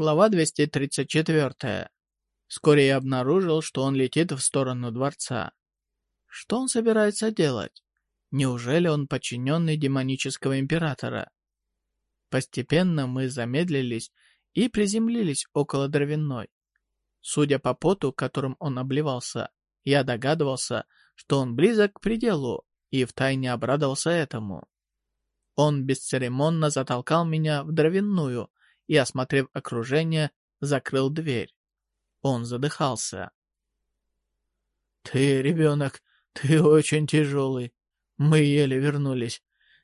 Глава 234. Вскоре я обнаружил, что он летит в сторону дворца. Что он собирается делать? Неужели он подчиненный демонического императора? Постепенно мы замедлились и приземлились около дровяной. Судя по поту, которым он обливался, я догадывался, что он близок к пределу, и втайне обрадовался этому. Он бесцеремонно затолкал меня в дровяную, и, осмотрев окружение, закрыл дверь. Он задыхался. «Ты, ребенок, ты очень тяжелый. Мы еле вернулись.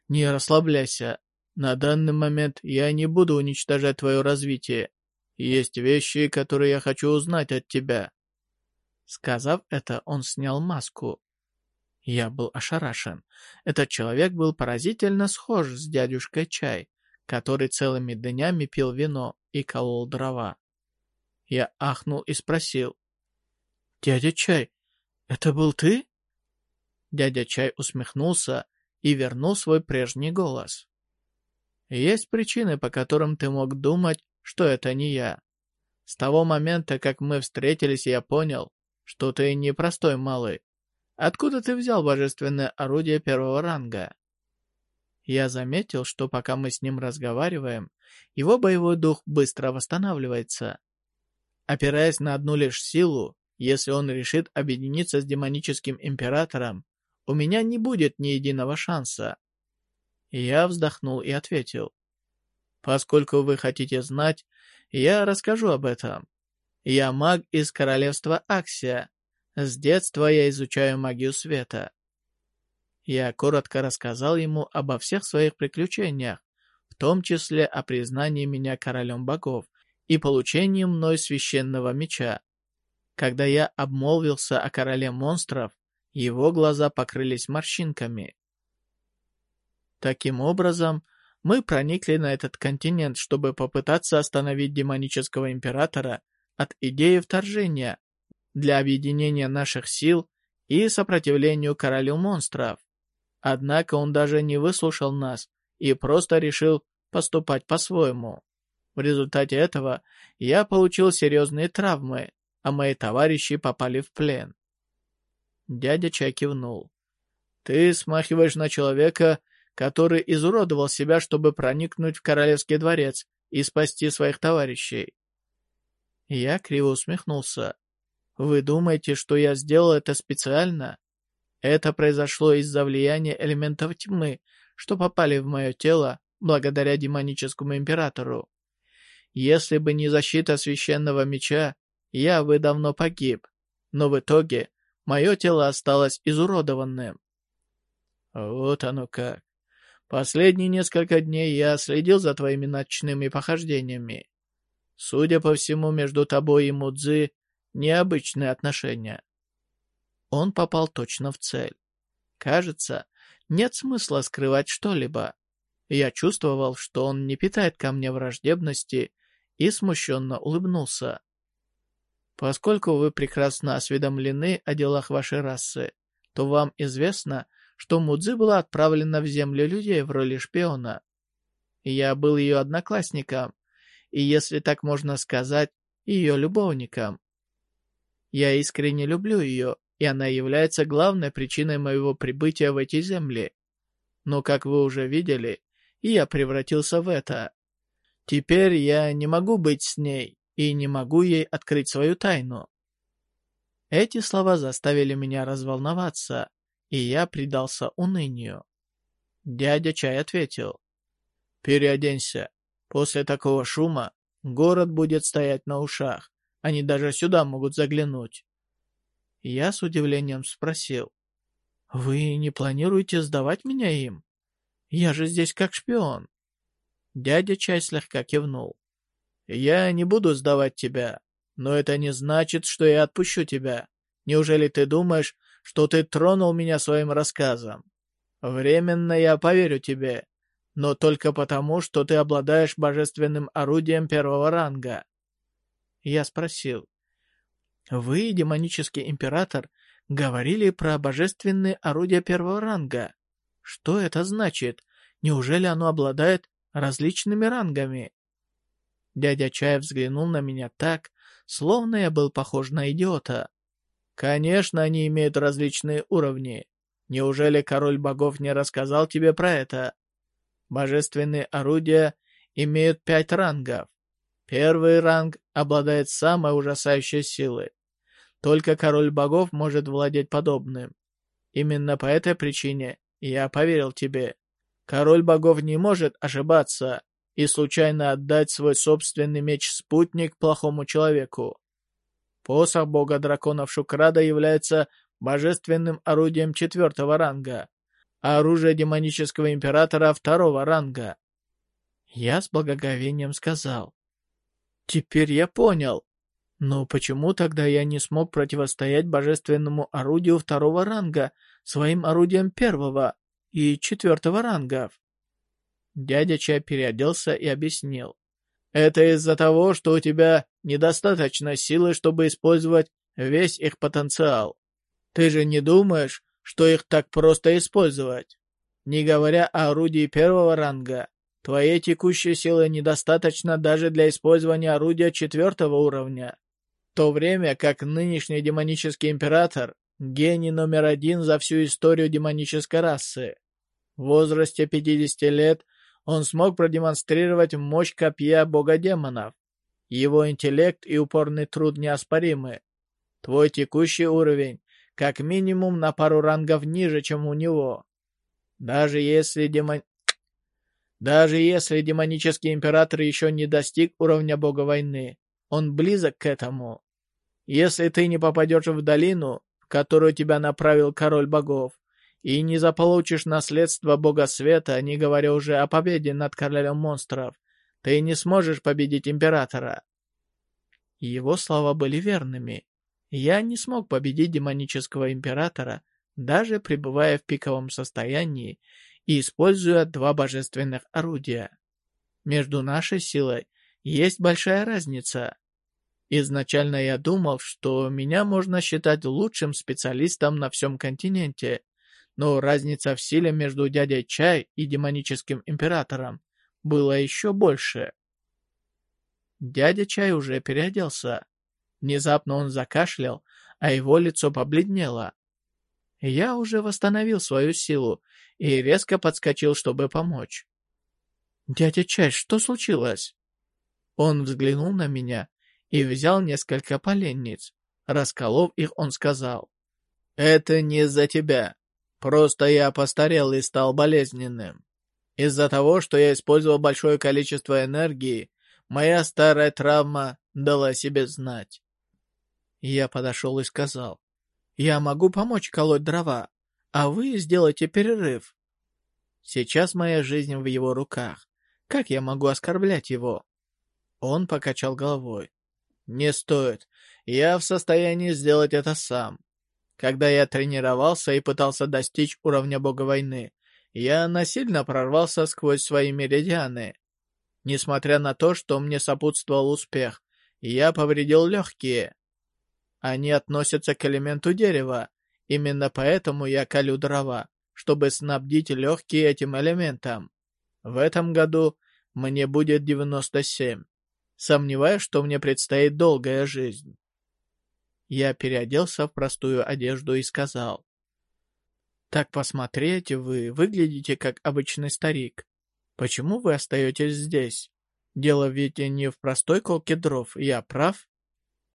Не расслабляйся. На данный момент я не буду уничтожать твое развитие. Есть вещи, которые я хочу узнать от тебя». Сказав это, он снял маску. Я был ошарашен. Этот человек был поразительно схож с дядюшкой Чай, который целыми днями пил вино и колол дрова. Я ахнул и спросил. «Дядя Чай, это был ты?» Дядя Чай усмехнулся и вернул свой прежний голос. «Есть причины, по которым ты мог думать, что это не я. С того момента, как мы встретились, я понял, что ты не простой малый. Откуда ты взял божественное орудие первого ранга?» Я заметил, что пока мы с ним разговариваем, его боевой дух быстро восстанавливается. Опираясь на одну лишь силу, если он решит объединиться с демоническим императором, у меня не будет ни единого шанса. Я вздохнул и ответил. Поскольку вы хотите знать, я расскажу об этом. Я маг из королевства Аксия. С детства я изучаю магию света. Я коротко рассказал ему обо всех своих приключениях, в том числе о признании меня королем богов и получении мной священного меча. Когда я обмолвился о короле монстров, его глаза покрылись морщинками. Таким образом, мы проникли на этот континент, чтобы попытаться остановить демонического императора от идеи вторжения для объединения наших сил и сопротивлению королю монстров. Однако он даже не выслушал нас и просто решил поступать по-своему. В результате этого я получил серьезные травмы, а мои товарищи попали в плен. Дядя Чай кивнул. «Ты смахиваешь на человека, который изуродовал себя, чтобы проникнуть в королевский дворец и спасти своих товарищей». Я криво усмехнулся. «Вы думаете, что я сделал это специально? Это произошло из-за влияния элементов тьмы, что попали в мое тело благодаря демоническому императору. Если бы не защита священного меча, я бы давно погиб, но в итоге мое тело осталось изуродованным. Вот оно как. Последние несколько дней я следил за твоими ночными похождениями. Судя по всему, между тобой и Мудзи необычные отношения. Он попал точно в цель. Кажется, нет смысла скрывать что-либо. Я чувствовал, что он не питает ко мне враждебности и смущенно улыбнулся. Поскольку вы прекрасно осведомлены о делах вашей расы, то вам известно, что Мудзи была отправлена в землю людей в роли шпиона. Я был ее одноклассником, и, если так можно сказать, ее любовником. Я искренне люблю ее и она является главной причиной моего прибытия в эти земли. Но, как вы уже видели, я превратился в это. Теперь я не могу быть с ней и не могу ей открыть свою тайну. Эти слова заставили меня разволноваться, и я предался унынию. Дядя Чай ответил. «Переоденься. После такого шума город будет стоять на ушах. Они даже сюда могут заглянуть». Я с удивлением спросил. «Вы не планируете сдавать меня им? Я же здесь как шпион». Дядя Чай слегка кивнул. «Я не буду сдавать тебя, но это не значит, что я отпущу тебя. Неужели ты думаешь, что ты тронул меня своим рассказом? Временно я поверю тебе, но только потому, что ты обладаешь божественным орудием первого ранга». Я спросил, вы, демонический император, говорили про божественные орудия первого ранга. Что это значит? Неужели оно обладает различными рангами? Дядя Чай взглянул на меня так, словно я был похож на идиота. Конечно, они имеют различные уровни. Неужели король богов не рассказал тебе про это? Божественные орудия имеют пять рангов. Первый ранг обладает самой ужасающей силой. Только король богов может владеть подобным. Именно по этой причине я поверил тебе. Король богов не может ошибаться и случайно отдать свой собственный меч-спутник плохому человеку. Посох бога драконов Шукрада является божественным орудием четвертого ранга, а оружие демонического императора второго ранга. Я с благоговением сказал. Теперь я понял. Но почему тогда я не смог противостоять божественному орудию второго ранга своим орудием первого и четвертого рангов? Дядя Ча переоделся и объяснил. Это из-за того, что у тебя недостаточно силы, чтобы использовать весь их потенциал. Ты же не думаешь, что их так просто использовать? Не говоря о орудии первого ранга, твоей текущей силы недостаточно даже для использования орудия четвертого уровня. В то время как нынешний демонический император — гений номер один за всю историю демонической расы. В возрасте 50 лет он смог продемонстрировать мощь копья бога демонов. Его интеллект и упорный труд неоспоримы. Твой текущий уровень как минимум на пару рангов ниже, чем у него. Даже если демон... Даже если демонический император еще не достиг уровня бога войны, он близок к этому. Если ты не попадешь в долину, в которую тебя направил король богов, и не заполучишь наследство бога света, не говоря уже о победе над королем монстров, ты не сможешь победить императора. Его слова были верными. Я не смог победить демонического императора, даже пребывая в пиковом состоянии и используя два божественных орудия. Между нашей силой есть большая разница. Изначально я думал, что меня можно считать лучшим специалистом на всем континенте, но разница в силе между дядей Чай и демоническим императором была еще больше. Дядя Чай уже переоделся. Внезапно он закашлял, а его лицо побледнело. Я уже восстановил свою силу и резко подскочил, чтобы помочь. «Дядя Чай, что случилось?» Он взглянул на меня и взял несколько поленниц. Расколов их, он сказал, «Это не из-за тебя. Просто я постарел и стал болезненным. Из-за того, что я использовал большое количество энергии, моя старая травма дала себе знать. Я подошел и сказал, «Я могу помочь колоть дрова, а вы сделайте перерыв». Сейчас моя жизнь в его руках. Как я могу оскорблять его? Он покачал головой. «Не стоит. Я в состоянии сделать это сам. Когда я тренировался и пытался достичь уровня бога войны, я насильно прорвался сквозь свои меридианы. Несмотря на то, что мне сопутствовал успех, я повредил легкие. Они относятся к элементу дерева. Именно поэтому я колю дрова, чтобы снабдить легкие этим элементом. В этом году мне будет 97. Сомневаюсь, что мне предстоит долгая жизнь. Я переоделся в простую одежду и сказал. «Так посмотреть, вы выглядите как обычный старик. Почему вы остаетесь здесь? Дело ведь не в простой колке дров, я прав?»